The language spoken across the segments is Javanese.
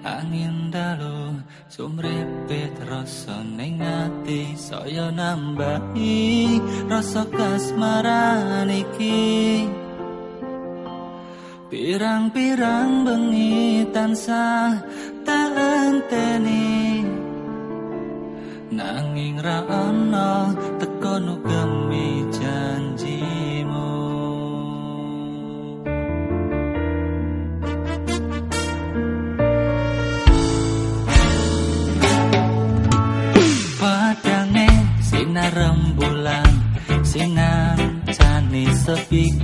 angin dalu sumripit rasa ning ati saya nambahi rasa kasmaran iki. Pirang-pirang bengi tansah tak enteni. Nanging ra ana tekono gemi big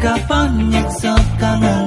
kapan nyeksa kangen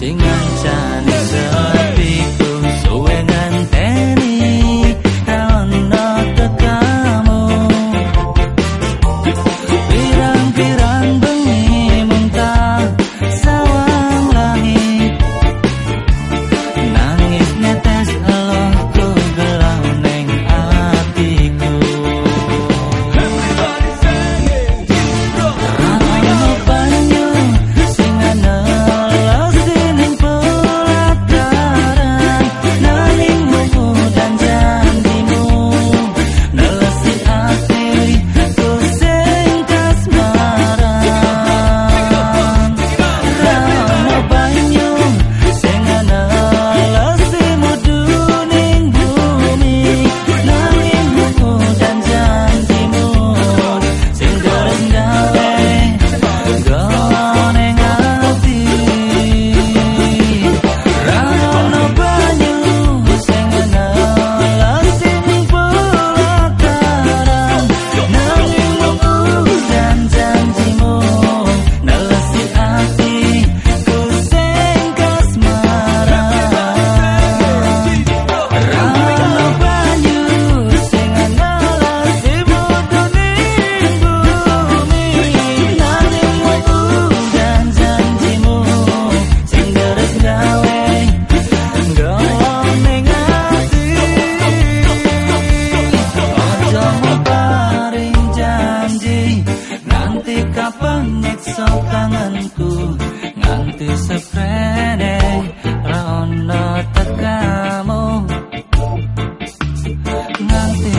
请按下。banget so tanganku. Nganti seprene rono tekamu. Nganti